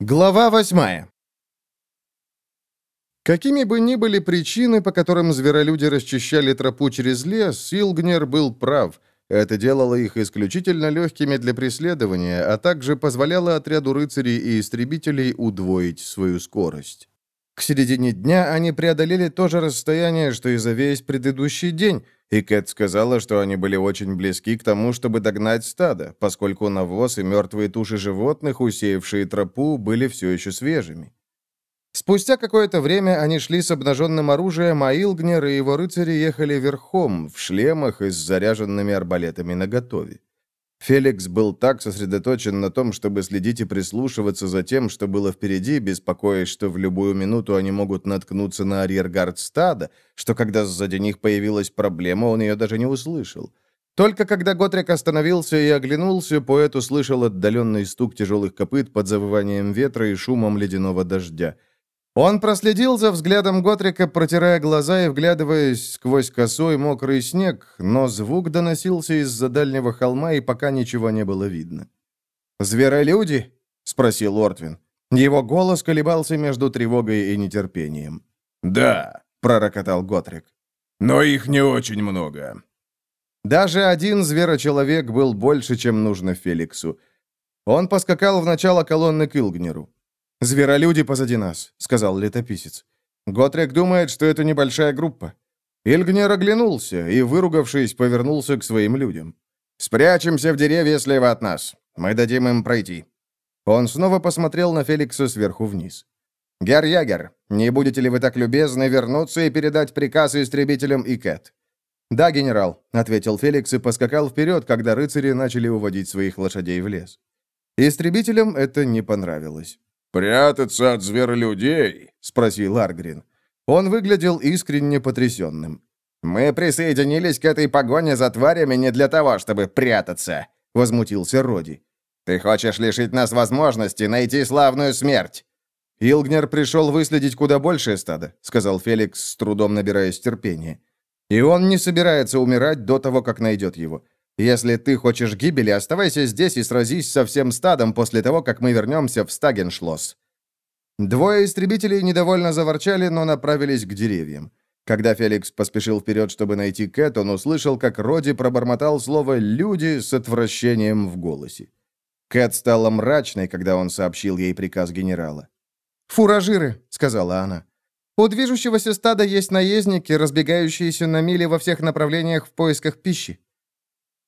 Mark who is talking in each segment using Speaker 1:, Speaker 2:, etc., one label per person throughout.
Speaker 1: Глава восьмая. Какими бы ни были причины, по которым зверолюди расчищали тропу через лес, Илгнер был прав. Это делало их исключительно легкими для преследования, а также позволяло отряду рыцарей и истребителей удвоить свою скорость. К середине дня они преодолели то же расстояние, что и за весь предыдущий день, и Кэт сказала, что они были очень близки к тому, чтобы догнать стадо, поскольку навоз и мертвые туши животных, усеявшие тропу, были все еще свежими. Спустя какое-то время они шли с обнаженным оружием, а Илгнер и его рыцари ехали верхом, в шлемах и с заряженными арбалетами наготове. Феликс был так сосредоточен на том, чтобы следить и прислушиваться за тем, что было впереди, беспокоясь, что в любую минуту они могут наткнуться на арьергард стада, что когда сзади них появилась проблема, он ее даже не услышал. Только когда Готрик остановился и оглянулся, поэт услышал отдаленный стук тяжелых копыт под завыванием ветра и шумом ледяного дождя. Он проследил за взглядом Готрика, протирая глаза и вглядываясь сквозь косой мокрый снег, но звук доносился из-за дальнего холма, и пока ничего не было видно. «Зверолюди?» — спросил Ортвин. Его голос колебался между тревогой и нетерпением.
Speaker 2: «Да», —
Speaker 1: пророкотал Готрик.
Speaker 2: «Но их не очень много».
Speaker 1: Даже один зверочеловек был больше, чем нужно Феликсу. Он поскакал в начало колонны к Илгнеру. «Зверолюди позади нас», — сказал летописец. Готрек думает, что это небольшая группа. Ильгнер оглянулся и, выругавшись, повернулся к своим людям. «Спрячемся в деревья слева от нас. Мы дадим им пройти». Он снова посмотрел на Феликса сверху вниз. «Гер Ягер, не будете ли вы так любезны вернуться и передать приказ истребителям и Кэт?» «Да, генерал», — ответил Феликс и поскакал вперед, когда рыцари начали уводить своих лошадей в лес. Истребителям это не понравилось.
Speaker 2: «Прятаться от зверолюдей?»
Speaker 1: — спросил Аргрин. Он выглядел искренне потрясенным. «Мы присоединились к этой погоне за тварями не для того, чтобы прятаться», — возмутился Роди. «Ты хочешь лишить нас возможности найти славную смерть?» «Илгнер пришел выследить куда большее стадо», — сказал Феликс, с трудом набираясь терпения. «И он не собирается умирать до того, как найдет его. Если ты хочешь гибели, оставайся здесь и сразись со всем стадом после того, как мы вернемся в Стагеншлосс». Двое истребителей недовольно заворчали, но направились к деревьям. Когда Феликс поспешил вперед, чтобы найти Кэт, он услышал, как Роди пробормотал слово «люди» с отвращением в голосе. Кэт стала мрачной, когда он сообщил ей приказ генерала. «Фуражиры», — сказала она. «У движущегося стада есть наездники, разбегающиеся на мили во всех направлениях в поисках пищи.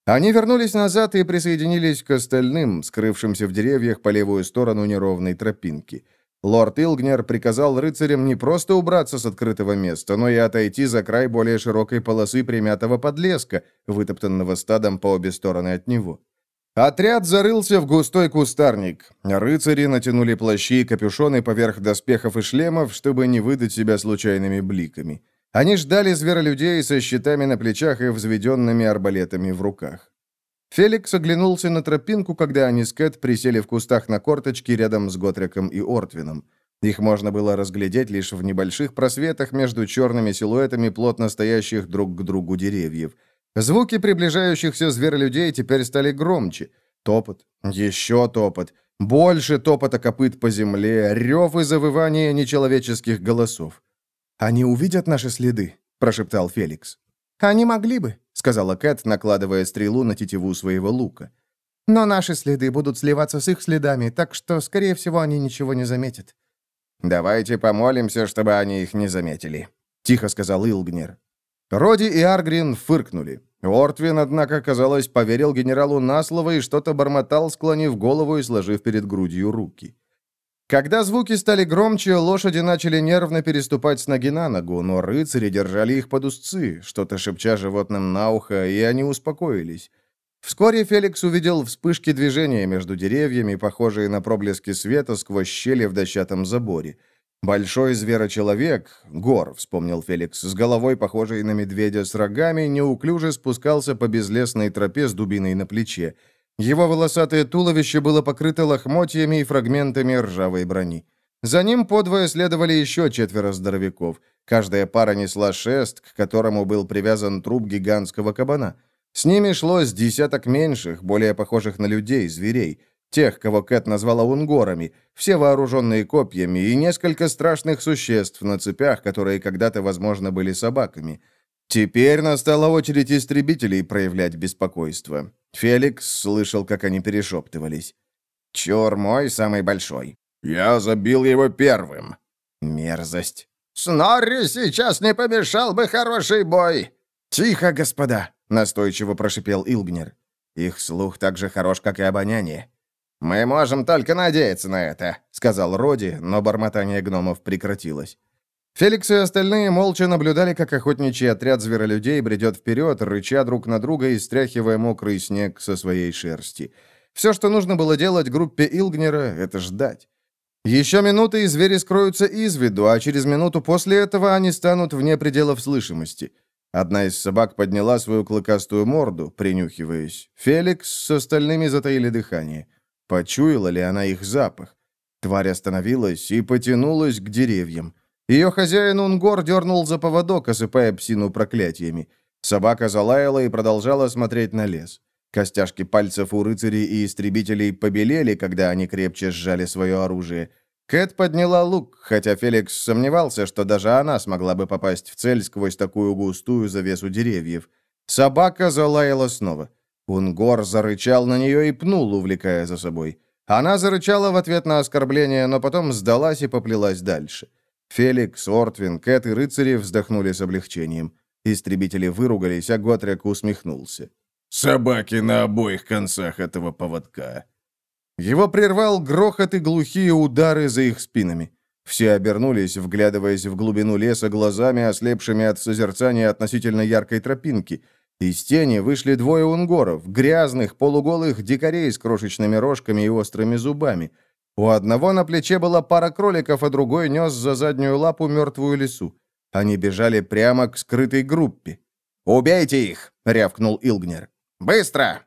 Speaker 1: Они вернулись назад и присоединились к остальным, скрывшимся в деревьях по левую сторону неровной тропинки. Лорд Илгнер приказал рыцарям не просто убраться с открытого места, но и отойти за край более широкой полосы примятого подлеска, вытоптанного стадом по обе стороны от него. Отряд зарылся в густой кустарник. Рыцари натянули плащи и капюшоны поверх доспехов и шлемов, чтобы не выдать себя случайными бликами. Они ждали зверолюдей со щитами на плечах и взведенными арбалетами в руках. Феликс оглянулся на тропинку, когда они с Кэт присели в кустах на корточки рядом с Готриком и Ортвином. Их можно было разглядеть лишь в небольших просветах между черными силуэтами плотно стоящих друг к другу деревьев. Звуки приближающихся зверолюдей теперь стали громче. Топот, еще топот, больше топота копыт по земле, рев и завывание нечеловеческих голосов. «Они увидят наши следы», — прошептал Феликс. «Они могли бы», — сказала Кэт, накладывая стрелу на тетиву своего лука. «Но наши следы будут сливаться с их следами, так что, скорее всего, они ничего не заметят». «Давайте помолимся, чтобы они их не заметили», — тихо сказал Илгнер. Роди и Аргрин фыркнули. Ортвин, однако, казалось, поверил генералу на слово и что-то бормотал, склонив голову и сложив перед грудью руки. Когда звуки стали громче, лошади начали нервно переступать с ноги на ногу, но рыцари держали их под узцы, что-то шепча животным на ухо, и они успокоились. Вскоре Феликс увидел вспышки движения между деревьями, похожие на проблески света сквозь щели в дощатом заборе. Большой зверочеловек, гор, вспомнил Феликс, с головой, похожей на медведя с рогами, неуклюже спускался по безлесной тропе с дубиной на плече. Его волосатое туловище было покрыто лохмотьями и фрагментами ржавой брони. За ним подвое следовали еще четверо здоровяков. Каждая пара несла шест, к которому был привязан труп гигантского кабана. С ними шло с десяток меньших, более похожих на людей, зверей. тех, кого Кэт назвала унгорами, все вооруженные копьями, и несколько страшных существ на цепях, которые когда-то, возможно, были собаками. Теперь настала очередь истребителей проявлять беспокойство. Феликс слышал, как они перешептывались. «Чур мой самый большой».
Speaker 2: «Я забил его первым».
Speaker 1: «Мерзость».
Speaker 3: «Снорри сейчас не помешал бы хороший бой!»
Speaker 1: «Тихо, господа!» — настойчиво прошипел Илгнер. Их слух так же хорош, как и обоняние. «Мы можем только надеяться на это», — сказал Роди, но бормотание гномов прекратилось. Феликс и остальные молча наблюдали, как охотничий отряд зверолюдей бредет вперед, рыча друг на друга и стряхивая мокрый снег со своей шерсти. Все, что нужно было делать группе Илгнера, — это ждать. Еще минуты, и звери скроются из виду, а через минуту после этого они станут вне пределов слышимости. Одна из собак подняла свою клыкастую морду, принюхиваясь. Феликс с остальными затаили дыхание. Почуяла ли она их запах? Тварь остановилась и потянулась к деревьям. Ее хозяин Унгор дернул за поводок, осыпая псину проклятиями. Собака залаяла и продолжала смотреть на лес. Костяшки пальцев у рыцарей и истребителей побелели, когда они крепче сжали свое оружие. Кэт подняла лук, хотя Феликс сомневался, что даже она смогла бы попасть в цель сквозь такую густую завесу деревьев. Собака залаяла снова. Унгор зарычал на нее и пнул, увлекая за собой. Она зарычала в ответ на оскорбление, но потом сдалась и поплелась дальше. Феликс, Ортвин, Кэт и рыцари вздохнули с облегчением. Истребители выругались, а Готрек усмехнулся.
Speaker 2: «Собаки на обоих концах этого поводка».
Speaker 1: Его прервал грохот и глухие удары за их спинами. Все обернулись, вглядываясь в глубину леса глазами, ослепшими от созерцания относительно яркой тропинки. Из тени вышли двое унгоров, грязных, полуголых дикарей с крошечными рожками и острыми зубами. У одного на плече была пара кроликов, а другой нес за заднюю лапу мертвую лису. Они бежали прямо к скрытой группе. «Убейте их!» — рявкнул Илгнер. «Быстро!»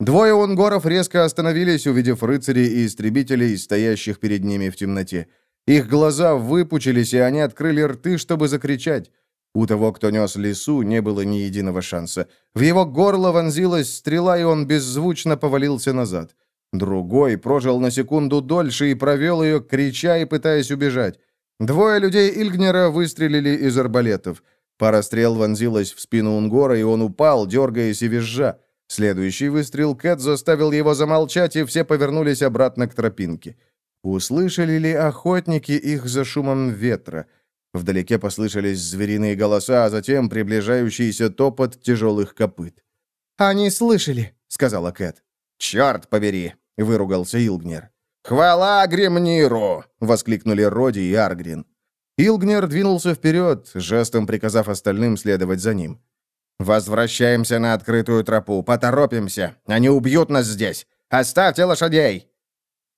Speaker 1: Двое унгоров резко остановились, увидев рыцарей и истребителей, стоящих перед ними в темноте. Их глаза выпучились, и они открыли рты, чтобы закричать. У того, кто нес лесу, не было ни единого шанса. В его горло вонзилась стрела, и он беззвучно повалился назад. Другой прожил на секунду дольше и провел ее, крича и пытаясь убежать. Двое людей Ильгнера выстрелили из арбалетов. Пара стрел вонзилась в спину Унгора, и он упал, дергаясь и визжа. Следующий выстрел Кэт заставил его замолчать, и все повернулись обратно к тропинке. Услышали ли охотники их за шумом ветра? Вдалеке послышались звериные голоса, а затем приближающийся топот тяжелых копыт.
Speaker 3: «Они слышали», — сказала Кэт.
Speaker 1: «Черт побери!» — выругался Илгнер.
Speaker 2: «Хвала Гремниру!»
Speaker 1: — воскликнули Роди и Аргрин. Илгнер двинулся вперед, жестом приказав остальным следовать за ним. «Возвращаемся на открытую тропу, поторопимся, они убьют нас здесь! Оставьте лошадей!»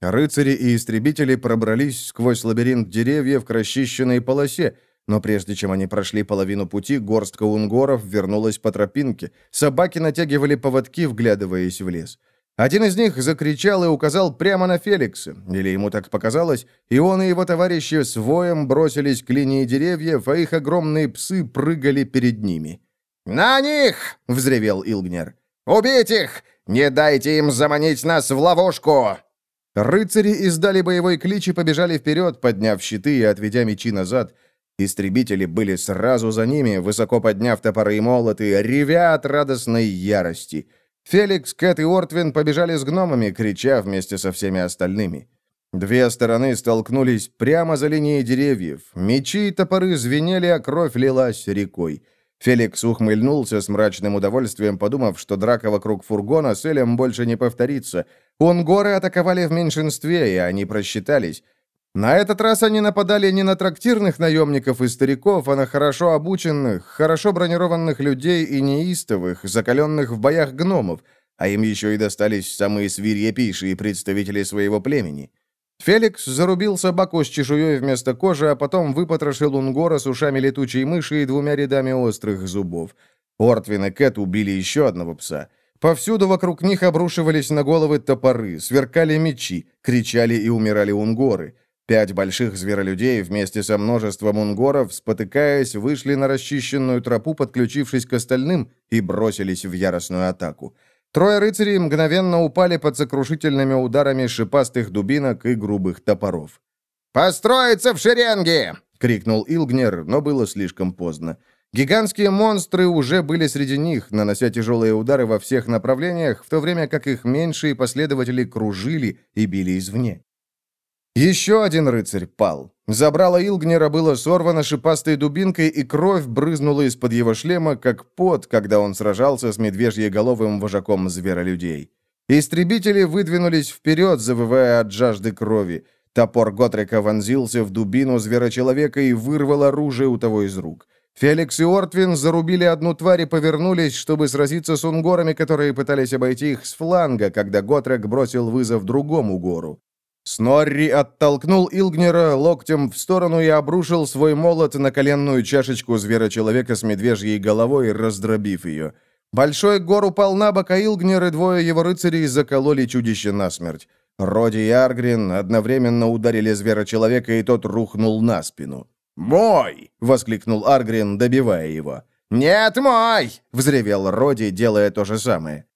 Speaker 1: Рыцари и истребители пробрались сквозь лабиринт деревьев к расчищенной полосе, но прежде чем они прошли половину пути, горстка унгоров вернулась по тропинке. Собаки натягивали поводки, вглядываясь в лес. Один из них закричал и указал прямо на Феликса, или ему так показалось, и он и его товарищи с воем бросились к линии деревьев, а их огромные псы прыгали перед ними.
Speaker 3: «На них!» — взревел Илгнер. «Убить их! Не дайте им заманить нас в ловушку!»
Speaker 1: Рыцари издали боевой клич и побежали вперед, подняв щиты и отведя мечи назад. Истребители были сразу за ними, высоко подняв топоры и молоты, ревя от радостной ярости. Феликс, Кэт и Ортвин побежали с гномами, крича вместе со всеми остальными. Две стороны столкнулись прямо за линией деревьев. Мечи и топоры звенели, а кровь лилась рекой. Феликс ухмыльнулся с мрачным удовольствием, подумав, что драка вокруг фургона с Элем больше не повторится. Унгоры атаковали в меньшинстве, и они просчитались. На этот раз они нападали не на трактирных наемников и стариков, а на хорошо обученных, хорошо бронированных людей и неистовых, закаленных в боях гномов, а им еще и достались самые свирепейшие представители своего племени. Феликс зарубил собаку с чешуей вместо кожи, а потом выпотрошил Унгора с ушами летучей мыши и двумя рядами острых зубов. Ортвин и Кэт убили еще одного пса. Повсюду вокруг них обрушивались на головы топоры, сверкали мечи, кричали и умирали унгоры. Пять больших зверолюдей вместе со множеством унгоров, спотыкаясь, вышли на расчищенную тропу, подключившись к остальным, и бросились в яростную атаку. Трое рыцарей мгновенно упали под сокрушительными ударами шипастых дубинок и грубых топоров.
Speaker 3: «Построиться в шеренге!»
Speaker 1: — крикнул Илгнер, но было слишком поздно. Гигантские монстры уже были среди них, нанося тяжелые удары во всех направлениях, в то время как их меньшие последователи кружили и били извне. Еще один рыцарь пал. Забрало Илгнера было сорвано шипастой дубинкой, и кровь брызнула из-под его шлема, как пот, когда он сражался с медвежьеголовым вожаком зверолюдей. Истребители выдвинулись вперед, завывая от жажды крови. Топор Готрика вонзился в дубину зверочеловека и вырвал оружие у того из рук. Феликс и Ортвин зарубили одну тварь и повернулись, чтобы сразиться с унгорами, которые пытались обойти их с фланга, когда Готрек бросил вызов другому гору. Снорри оттолкнул Илгнера локтем в сторону и обрушил свой молот на коленную чашечку зверочеловека с медвежьей головой, раздробив ее. Большой гор упал на бок, а Илгнер и двое его рыцарей закололи чудище насмерть. Роди и Аргрин одновременно ударили зверочеловека, и тот рухнул на спину.
Speaker 3: «Мой!»
Speaker 1: — воскликнул Аргрин, добивая его.
Speaker 3: «Нет, мой!»
Speaker 1: — взревел Роди, делая то же самое.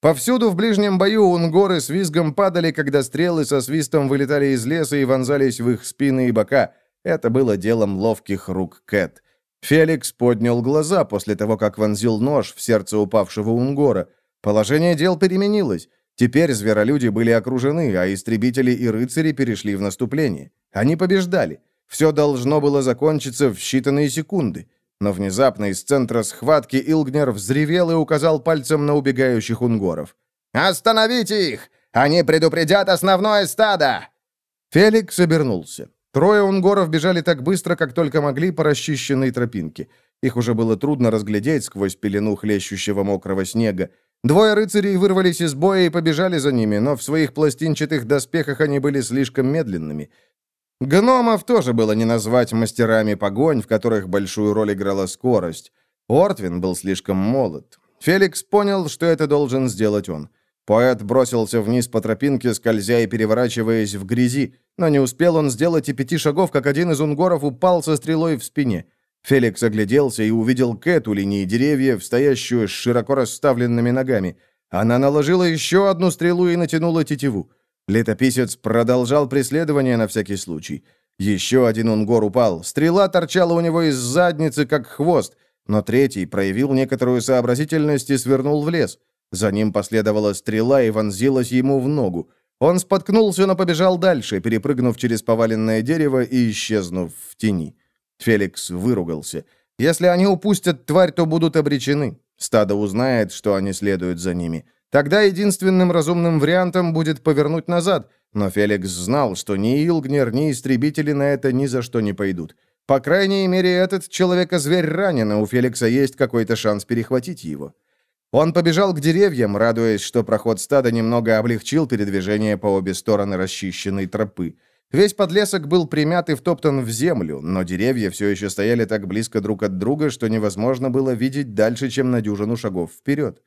Speaker 1: Повсюду в ближнем бою унгоры с визгом падали, когда стрелы со свистом вылетали из леса и вонзались в их спины и бока. Это было делом ловких рук Кэт. Феликс поднял глаза после того, как вонзил нож в сердце упавшего унгора. Положение дел переменилось. Теперь зверолюди были окружены, а истребители и рыцари перешли в наступление. Они побеждали. Все должно было закончиться в считанные секунды. Но внезапно из центра схватки Илгнер взревел и указал пальцем на убегающих унгоров.
Speaker 3: «Остановите их! Они предупредят основное стадо!»
Speaker 1: Феликс обернулся. Трое унгоров бежали так быстро, как только могли по расчищенной тропинке. Их уже было трудно разглядеть сквозь пелену хлещущего мокрого снега. Двое рыцарей вырвались из боя и побежали за ними, но в своих пластинчатых доспехах они были слишком медленными. Гномов тоже было не назвать мастерами погонь, в которых большую роль играла скорость. Ортвин был слишком молод. Феликс понял, что это должен сделать он. Поэт бросился вниз по тропинке, скользя и переворачиваясь в грязи, но не успел он сделать и пяти шагов, как один из унгоров упал со стрелой в спине. Феликс огляделся и увидел Кэт у линии деревьев, стоящую с широко расставленными ногами. Она наложила еще одну стрелу и натянула тетиву. Летописец продолжал преследование на всякий случай. Еще один унгор упал. Стрела торчала у него из задницы, как хвост, но третий проявил некоторую сообразительность и свернул в лес. За ним последовала стрела и вонзилась ему в ногу. Он споткнулся, но побежал дальше, перепрыгнув через поваленное дерево и исчезнув в тени. Феликс выругался. Если они упустят тварь, то будут обречены. Стадо узнает, что они следуют за ними. Тогда единственным разумным вариантом будет повернуть назад, но Феликс знал, что ни Илгнер, ни истребители на это ни за что не пойдут. По крайней мере, этот человека-зверь ранен, а у Феликса есть какой-то шанс перехватить его. Он побежал к деревьям, радуясь, что проход стада немного облегчил передвижение по обе стороны расчищенной тропы. Весь подлесок был примят и втоптан в землю, но деревья все еще стояли так близко друг от друга, что невозможно было видеть дальше, чем на дюжину шагов вперед.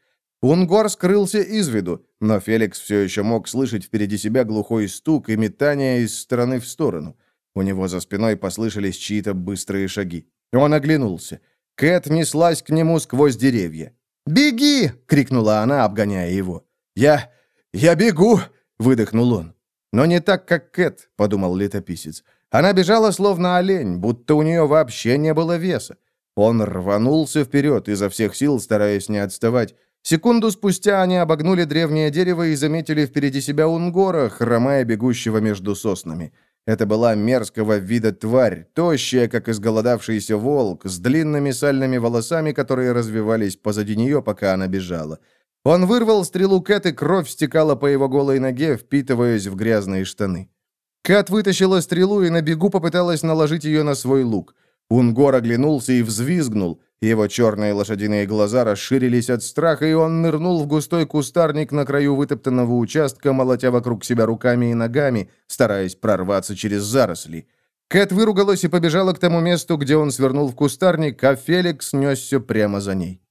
Speaker 1: Унгор скрылся из виду, но Феликс все еще мог слышать впереди себя глухой стук и метание из стороны в сторону. У него за спиной послышались чьи-то быстрые шаги. Он оглянулся. Кэт неслась к нему сквозь деревья. «Беги!» — крикнула она, обгоняя его. «Я... я бегу!» — выдохнул он. «Но не так, как Кэт», — подумал летописец. Она бежала, словно олень, будто у нее вообще не было веса. Он рванулся вперед, изо всех сил стараясь не отставать. Секунду спустя они обогнули древнее дерево и заметили впереди себя Унгора, хромая бегущего между соснами. Это была мерзкого вида тварь, тощая, как изголодавшийся волк, с длинными сальными волосами, которые развивались позади нее, пока она бежала. Он вырвал стрелу Кэт, и кровь стекала по его голой ноге, впитываясь в грязные штаны. Кэт вытащила стрелу и на бегу попыталась наложить ее на свой лук. Унгор оглянулся и взвизгнул. Его черные лошадиные глаза расширились от страха, и он нырнул в густой кустарник на краю вытоптанного участка, молотя вокруг себя руками и ногами, стараясь прорваться через заросли. Кэт выругалась и побежала к тому месту, где он свернул в кустарник, а Феликс несся прямо за ней.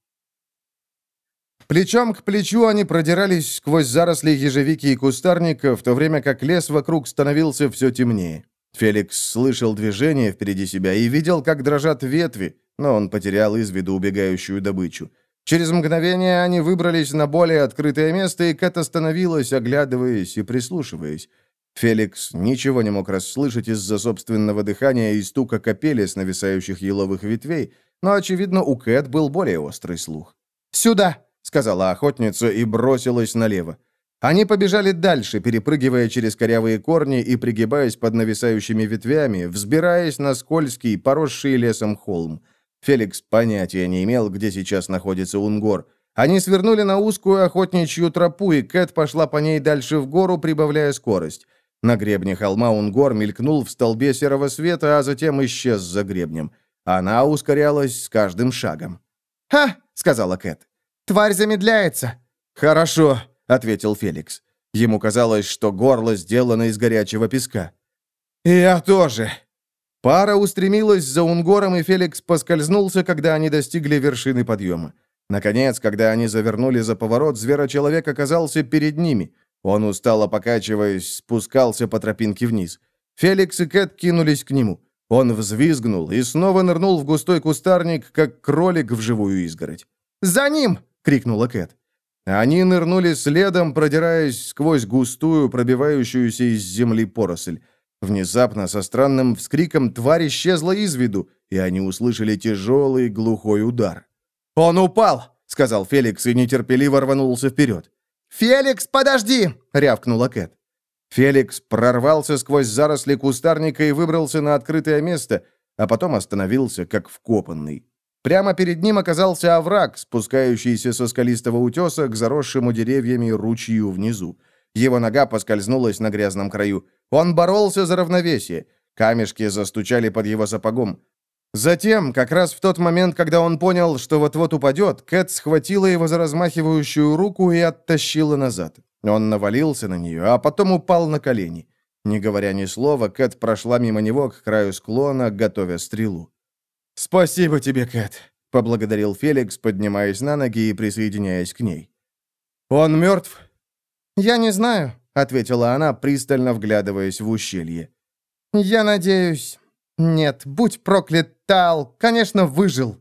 Speaker 1: Плечом к плечу они продирались сквозь заросли ежевики и кустарника, в то время как лес вокруг становился все темнее. Феликс слышал движение впереди себя и видел, как дрожат ветви, но он потерял из виду убегающую добычу. Через мгновение они выбрались на более открытое место, и Кэт остановилась, оглядываясь и прислушиваясь. Феликс ничего не мог расслышать из-за собственного дыхания и стука капели с нависающих еловых ветвей, но, очевидно, у Кэт был более острый слух. «Сюда!» — сказала охотница и бросилась налево. Они побежали дальше, перепрыгивая через корявые корни и пригибаясь под нависающими ветвями, взбираясь на скользкий, поросший лесом холм. Феликс понятия не имел, где сейчас находится Унгор. Они свернули на узкую охотничью тропу, и Кэт пошла по ней дальше в гору, прибавляя скорость. На гребне холма Унгор мелькнул в столбе серого света, а затем исчез за гребнем. Она ускорялась с каждым шагом.
Speaker 3: «Ха!» — сказала Кэт. «Тварь замедляется!»
Speaker 1: «Хорошо», — ответил Феликс. Ему казалось, что горло сделано из горячего песка. «Я тоже», Пара устремилась за Унгором, и Феликс поскользнулся, когда они достигли вершины подъема. Наконец, когда они завернули за поворот, зверочеловек оказался перед ними. Он, устало покачиваясь, спускался по тропинке вниз. Феликс и Кэт кинулись к нему. Он взвизгнул и снова нырнул в густой кустарник, как кролик в живую изгородь.
Speaker 3: «За ним!» — крикнула Кэт.
Speaker 1: Они нырнули следом, продираясь сквозь густую, пробивающуюся из земли поросль. Внезапно, со странным вскриком, тварь исчезла из виду, и они услышали тяжелый глухой удар.
Speaker 3: «Он упал!»
Speaker 1: — сказал Феликс и нетерпеливо рванулся вперед.
Speaker 3: «Феликс, подожди!» — рявкнула Кэт.
Speaker 1: Феликс прорвался сквозь заросли кустарника и выбрался на открытое место, а потом остановился, как вкопанный. Прямо перед ним оказался овраг, спускающийся со скалистого утеса к заросшему деревьями ручью внизу. Его нога поскользнулась на грязном краю. Он боролся за равновесие. Камешки застучали под его сапогом. Затем, как раз в тот момент, когда он понял, что вот-вот упадет, Кэт схватила его за размахивающую руку и оттащила назад. Он навалился на нее, а потом упал на колени. Не говоря ни слова, Кэт прошла мимо него к краю склона, готовя стрелу. «Спасибо тебе, Кэт», — поблагодарил Феликс, поднимаясь на ноги и присоединяясь к ней. «Он мертв?»
Speaker 3: «Я не знаю», —
Speaker 1: ответила она, пристально вглядываясь в ущелье.
Speaker 3: «Я надеюсь... Нет, будь проклят, Тал, конечно, выжил».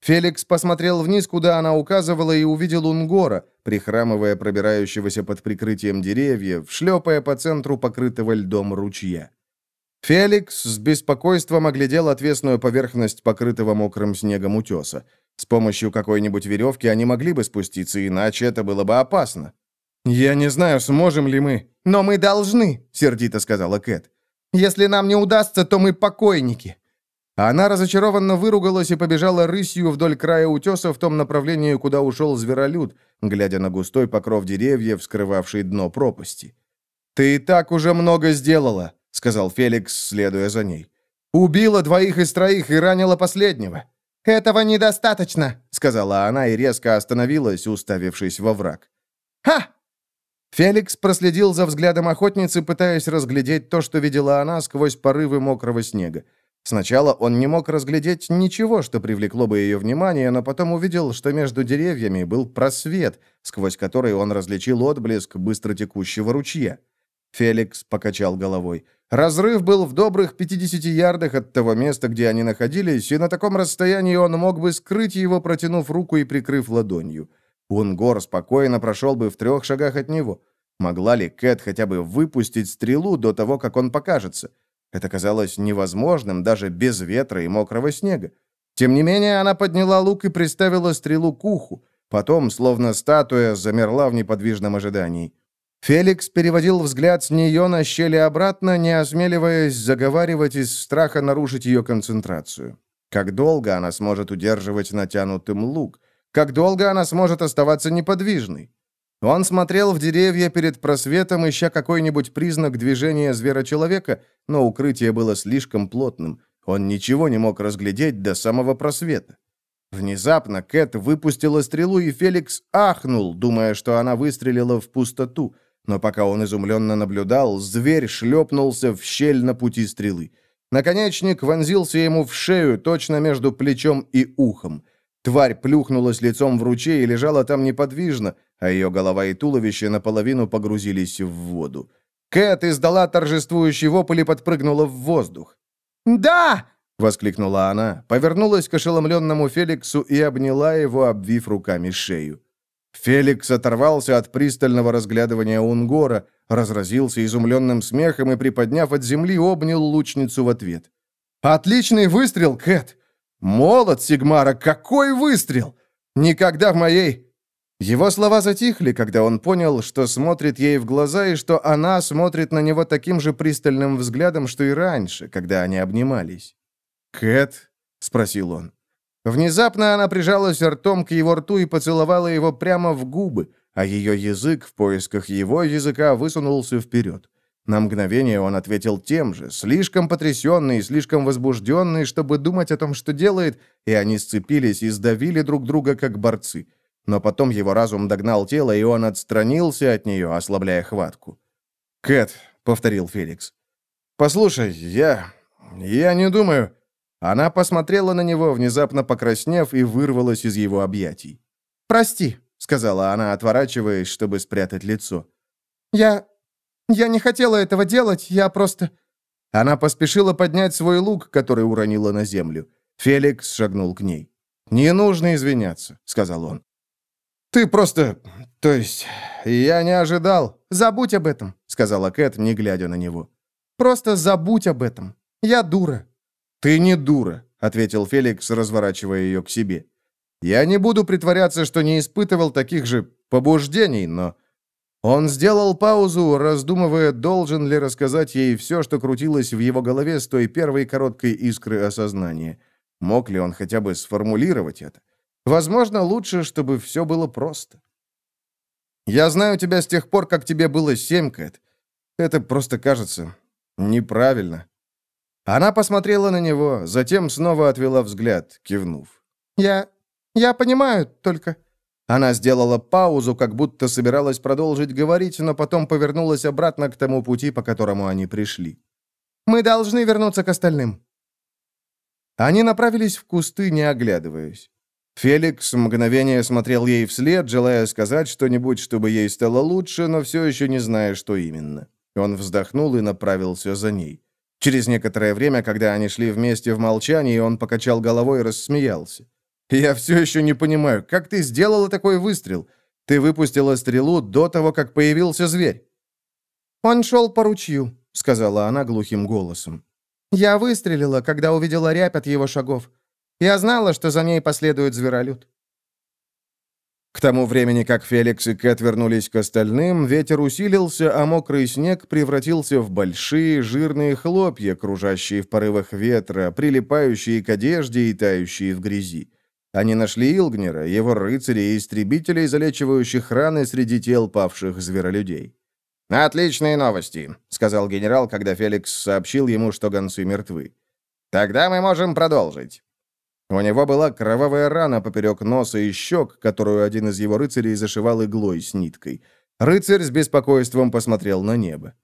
Speaker 1: Феликс посмотрел вниз, куда она указывала, и увидел Унгора, прихрамывая пробирающегося под прикрытием деревьев, шлепая по центру покрытого льдом ручья. Феликс с беспокойством оглядел отвесную поверхность покрытого мокрым снегом утеса. С помощью какой-нибудь веревки они могли бы спуститься, иначе это было бы опасно.
Speaker 3: «Я не знаю, сможем ли мы». «Но мы должны», — сердито сказала Кэт. «Если нам не удастся, то мы покойники».
Speaker 1: Она разочарованно выругалась и побежала рысью вдоль края утеса в том направлении, куда ушел зверолюд, глядя на густой покров деревьев, скрывавший дно пропасти. «Ты и так уже много сделала», — сказал Феликс, следуя за ней. «Убила двоих из троих и ранила последнего».
Speaker 3: «Этого недостаточно», —
Speaker 1: сказала она и резко остановилась, уставившись во враг.
Speaker 3: «Ха!»
Speaker 1: Феликс проследил за взглядом охотницы, пытаясь разглядеть то, что видела она сквозь порывы мокрого снега. Сначала он не мог разглядеть ничего, что привлекло бы ее внимание, но потом увидел, что между деревьями был просвет, сквозь который он различил отблеск быстротекущего ручья. Феликс покачал головой. Разрыв был в добрых 50 ярдах от того места, где они находились, и на таком расстоянии он мог бы скрыть его, протянув руку и прикрыв ладонью. Унгор спокойно прошел бы в трех шагах от него. Могла ли Кэт хотя бы выпустить стрелу до того, как он покажется? Это казалось невозможным даже без ветра и мокрого снега. Тем не менее, она подняла лук и приставила стрелу к уху. Потом, словно статуя, замерла в неподвижном ожидании. Феликс переводил взгляд с нее на щели обратно, не осмеливаясь заговаривать из страха нарушить ее концентрацию. Как долго она сможет удерживать натянутым лук? Как долго она сможет оставаться неподвижной? Он смотрел в деревья перед просветом, ища какой-нибудь признак движения зверочеловека, но укрытие было слишком плотным. Он ничего не мог разглядеть до самого просвета. Внезапно Кэт выпустила стрелу, и Феликс ахнул, думая, что она выстрелила в пустоту. Но пока он изумленно наблюдал, зверь шлепнулся в щель на пути стрелы. Наконечник вонзился ему в шею, точно между плечом и ухом. Тварь плюхнулась лицом в ручей и лежала там неподвижно, а ее голова и туловище наполовину погрузились в воду. Кэт издала торжествующий вопль и подпрыгнула в воздух.
Speaker 3: «Да!»
Speaker 1: воскликнула она, повернулась к ошеломленному Феликсу и обняла его, обвив руками шею. Феликс оторвался от пристального разглядывания Унгора, разразился изумленным смехом и, приподняв от земли, обнял лучницу в ответ. «Отличный выстрел, Кэт! Молод, Сигмара, какой выстрел! Никогда в моей...» Его слова затихли, когда он понял, что смотрит ей в глаза и что она смотрит на него таким же пристальным взглядом, что и раньше, когда они обнимались. «Кэт?» — спросил он. Внезапно она прижалась ртом к его рту и поцеловала его прямо в губы, а ее язык в поисках его языка высунулся вперед. На мгновение он ответил тем же, слишком потрясенный и слишком возбужденный, чтобы думать о том, что делает, и они сцепились и сдавили друг друга, как борцы. Но потом его разум догнал тело, и он отстранился от нее, ослабляя хватку. «Кэт», — повторил Феликс, — «послушай, я... я не думаю...» Она посмотрела на него, внезапно покраснев, и вырвалась из его объятий. «Прости», — сказала она, отворачиваясь, чтобы спрятать лицо. «Я... я не хотела этого делать, я просто...» Она поспешила поднять свой лук, который уронила на землю. Феликс шагнул к ней. «Не нужно извиняться», — сказал он. «Ты просто... то есть... я не ожидал...» «Забудь об этом», — сказала Кэт, не глядя на него. «Просто забудь об этом. Я дура». «Ты не дура», — ответил Феликс, разворачивая ее к себе. «Я не буду притворяться, что не испытывал таких же побуждений, но...» Он сделал паузу, раздумывая, должен ли рассказать ей все, что крутилось в его голове с той первой короткой искры осознания. Мог ли он хотя бы сформулировать это? Возможно, лучше, чтобы все было просто. «Я знаю тебя с тех пор, как тебе было семь, Кэт. Это просто кажется неправильно. Она посмотрела на него, затем снова отвела взгляд, кивнув. «Я... я понимаю, только...» Она сделала паузу, как будто собиралась продолжить говорить, но потом повернулась обратно к тому пути, по которому они пришли. «Мы должны вернуться к остальным». Они направились в кусты, не оглядываясь. Феликс мгновение смотрел ей вслед, желая сказать что-нибудь, чтобы ей стало лучше, но все еще не зная, что именно. Он вздохнул и направился за ней. Через некоторое время, когда они шли вместе в молчании, он покачал головой и рассмеялся. «Я все еще не понимаю, как ты сделала такой выстрел? Ты выпустила стрелу до того, как появился зверь». «Он шел по ручью», — сказала она глухим голосом. «Я выстрелила, когда увидела рябь от его шагов. Я знала, что за ней последует зверолюд. К тому времени, как Феликс и Кэт вернулись к остальным, ветер усилился, а мокрый снег превратился в большие жирные хлопья, кружащие в порывах ветра, прилипающие к одежде и тающие в грязи. Они нашли Илгнера, его рыцарей и истребителей, залечивающих раны среди тел павших зверолюдей. «Отличные новости», — сказал генерал, когда Феликс сообщил ему, что гонцы мертвы. «Тогда мы можем продолжить». У него была кровавая рана поперек носа и щек, которую один из его рыцарей зашивал иглой с ниткой. Рыцарь с беспокойством посмотрел на небо.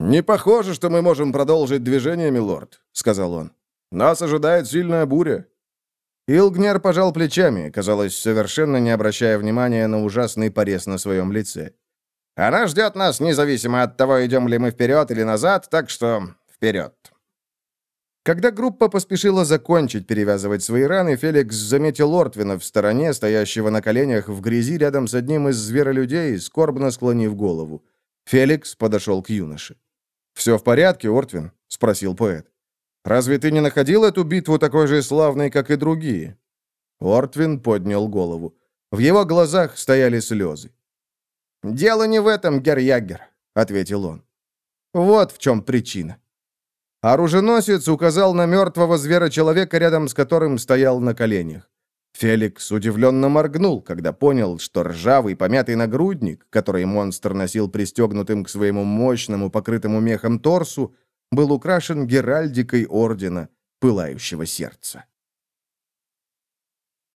Speaker 1: «Не похоже, что мы можем продолжить движение, милорд», — сказал он. «Нас ожидает сильная буря». Илгнер пожал плечами, казалось, совершенно не обращая внимания на ужасный порез на своем лице. «Она ждет нас, независимо от того, идем ли мы вперед или назад, так что вперед». Когда группа поспешила закончить перевязывать свои раны, Феликс заметил Ортвина в стороне, стоящего на коленях в грязи рядом с одним из зверолюдей, скорбно склонив голову. Феликс подошел к юноше. «Все в порядке, Ортвин?» — спросил поэт. «Разве ты не находил эту битву такой же славной, как и другие?» Ортвин поднял голову. В его глазах стояли слезы. «Дело не в этом, Герьягер», — ответил он. «Вот в чем причина». Оруженосец указал на мертвого звера-человека, рядом с которым стоял на коленях. Феликс удивленно моргнул, когда понял, что ржавый помятый нагрудник, который монстр носил пристегнутым к своему мощному, покрытому мехом торсу, был украшен геральдикой ордена Пылающего Сердца.